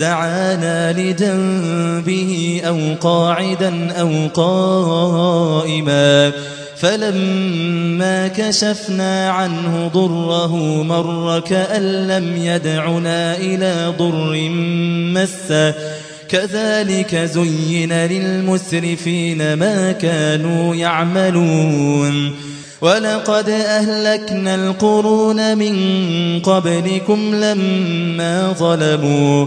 دعانا لجنبه أو قاعدا أو قائما فلما كشفنا عنه ضره مر كأن لم يدعنا إلى ضر مسه كذلك زين للمسرفين ما كانوا يعملون. ولقد أهلكنا القرون من قبلكم لما ظلموا.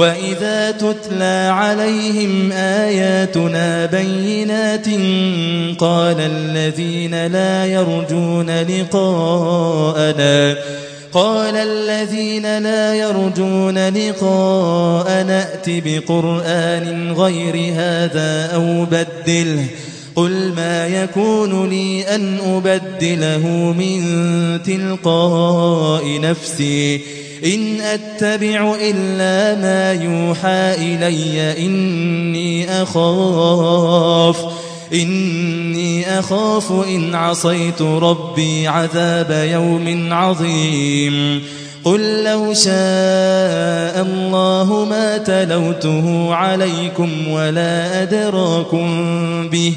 وإذا تتلى عليهم آياتنا بينات قال الذين لا يرجون لقاءنا قال الذين لا يرجون لقاء نأت بقرآن غير هذا أو بدله قل ما يكون لي أن أبدله من تلقاء نفسي إن أتبع إلا ما يوحى إلي إني أخاف إني أخاف إن عصيت ربي عذاب يوم عظيم. قل لو شاء الله ما تلوته عليكم ولا أدراكم به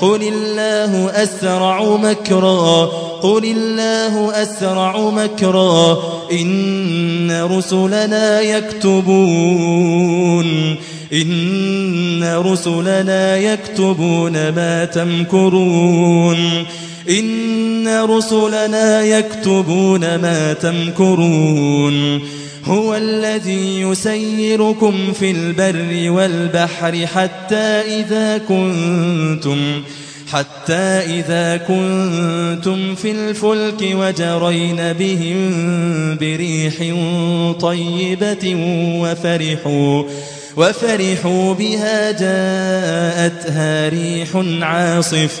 قل الله أسرع مكرا. قل الله أسرع مكرا. إن رسلنا يكتبون. إن رسلنا يكتبون ما تمكرون. إن رسلنا يكتبون ما تمكرون. هو الذي يسيركم في البر والبحر حتى إذا كنتم حتى إذا كنتم في الفلك وجرين بهم بريح طيبة وفرحوا وفرحوا بها جاءتها ريح عاصف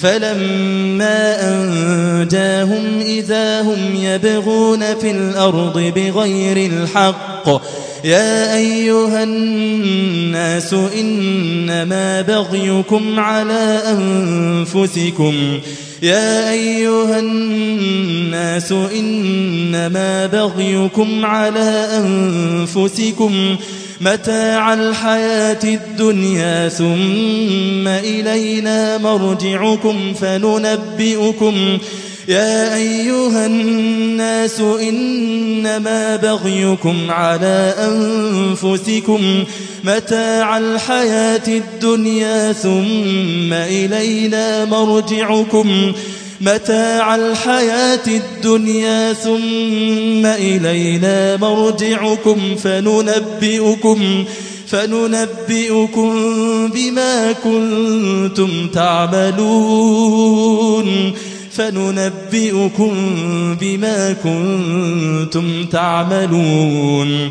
فلما أنجاهم إذا هم يبغون في الأرض بغير الحق يا أيها الناس إنما بغيكم على أنفسكم. يا أيها الناس إنما بغيكم على أنفسكم. متاع الحياة الدنيا ثم إلينا مرجعكم فننبئكم. يا أيها الناس إنما بغيكم على أنفسكم. متاع الحياة الدنيا ثم إلينا مرجعكم. متاع الحياة الدنيا ثم إلينا مرجعكم فننبئكم فننبئكم بما كنتم تعملون فننبئكم بما كنتم تعملون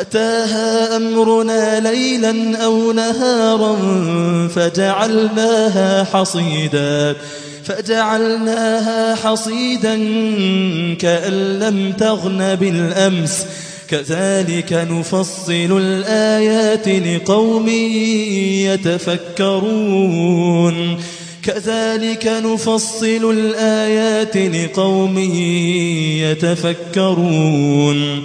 أتاها أمرنا ليلا أو نهارا فجعلناها حصيدا فجعلناها حصيدا كأن لم تغن بالأمس. كذلك نفصل الآيات لقوم يتفكرون. كذلك نفصل الآيات لقوم يتفكرون.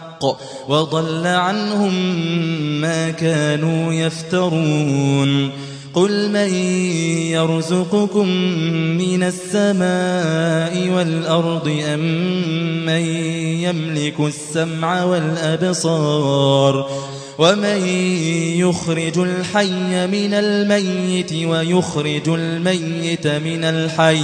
وضل عنهم ما كانوا يفترون قل من يرزقكم من السماء والأرض أم من يملك السمع والأبصار ومن يخرج الحي من الميت ويخرج الميت من الحي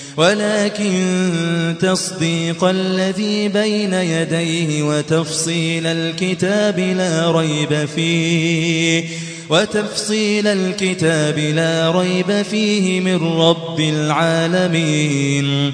تصديق الذي بين يديه وتفصيل الكتاب لا ريب فيه وتفصيل الكتاب لا ريب فيه من رب العالمين.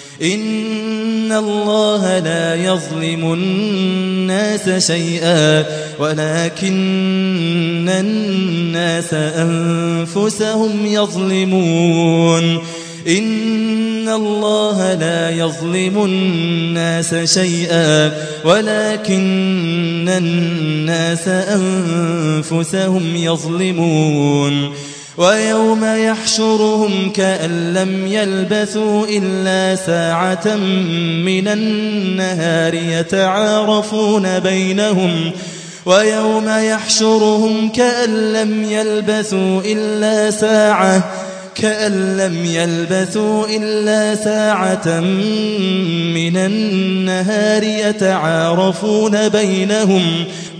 إن الله لا يظلم الناس شيئا ولكن الناس أنفسهم يظلمون. إن الله لا يظلم الناس شيئا ولكن الناس أنفسهم يظلمون. ويوم يحشرهم كأن لم يلبثوا إلا ساعة من النهار يتعارفون بينهم. ويوم يحشرهم كأن لم يلبثوا إلا ساعة كأن لم يلبثوا إلا ساعة من النهار يتعارفون بينهم.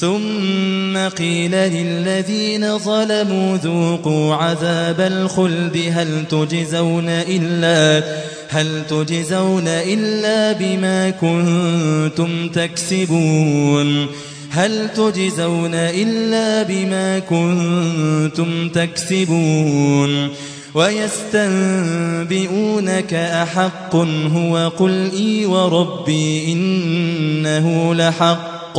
ثم قيل للذين ظلموا ذوقوا عذاب الخلد هل تجزون إلا هل تجزون إلا بما كنتم تكسبون هل تجزون إلا بما كنتم تكسبون ويستنبئونك أحق هو قل إي وربي إنه لحق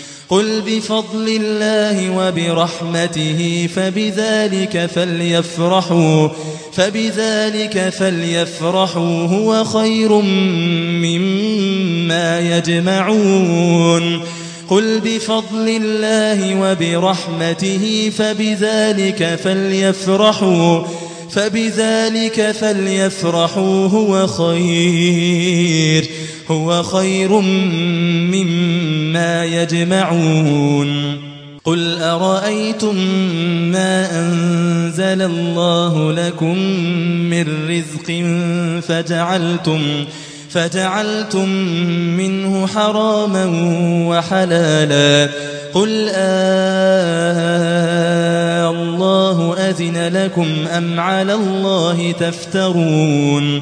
قل بفضل الله وبرحمته فبذلك فليفرحوا فبذلك فليفرحوا هو خير مما يجمعون. قل بفضل الله وبرحمته فبذلك فليفرحوا فبذلك فليفرحوا هو خير. هو خير مما يجمعون. قل أرأيتم ما أنزل الله لكم من رزق فجعلتم فجعلتم منه حراما وحلالا. قل آه الله أذن لكم أم على الله تفترون.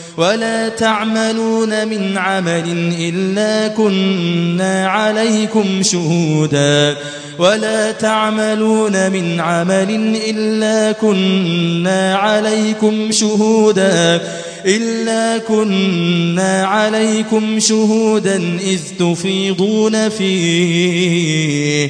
ولا تعملون من عمل إلا كنا عليكم شهودا. ولا تعملون من عمل إلا كنا عليكم شهودا. إلا كنا عليكم شهودا إذ تفيضون فيه.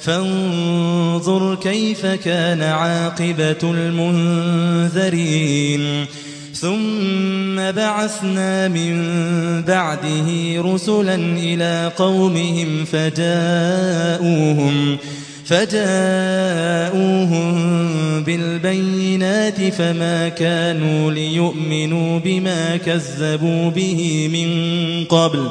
فانظر كيف كان عاقبة المنذرين. ثم بعثنا من بعده رسلا إلى قومهم فجاءوهم فجاءوهم بالبينات فما كانوا ليؤمنوا بما كذبوا به من قبل.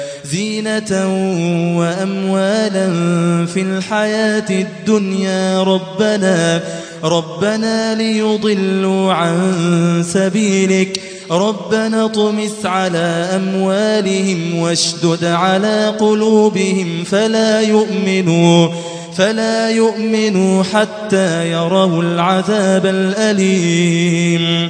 زينة وأموالا في الحياة الدنيا. ربنا ربنا ليضلوا عن سبيلك. ربنا طمس على أموالهم واشدد على قلوبهم. فلا يؤمنوا فلا يؤمنوا حتى يروا العذاب الأليم.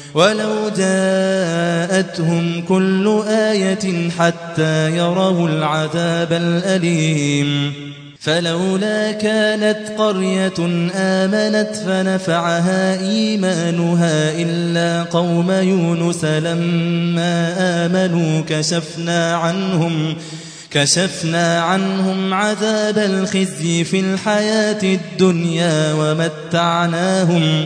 ولو جاءتهم كل آية حتى يروا العذاب الأليم. فلولا كانت قرية آمنت فنفعها إيمانها إلا قوم يونس لما آمنوا كشفنا عنهم كشفنا عنهم عذاب الخزي في الحياة الدنيا ومتعناهم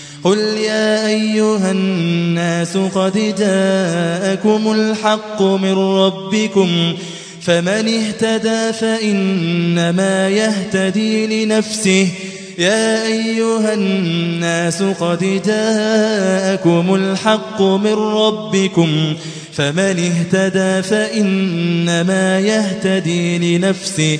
قل يا أيها الناس قد جاءكم الحق من ربكم فمن اهتدى فإنما يهتدي لنفسه يا أيها الناس قد جاءكم الحق من ربكم فمن اهتدى فإنما يهتدي لنفسه